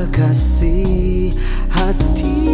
kekasih hati.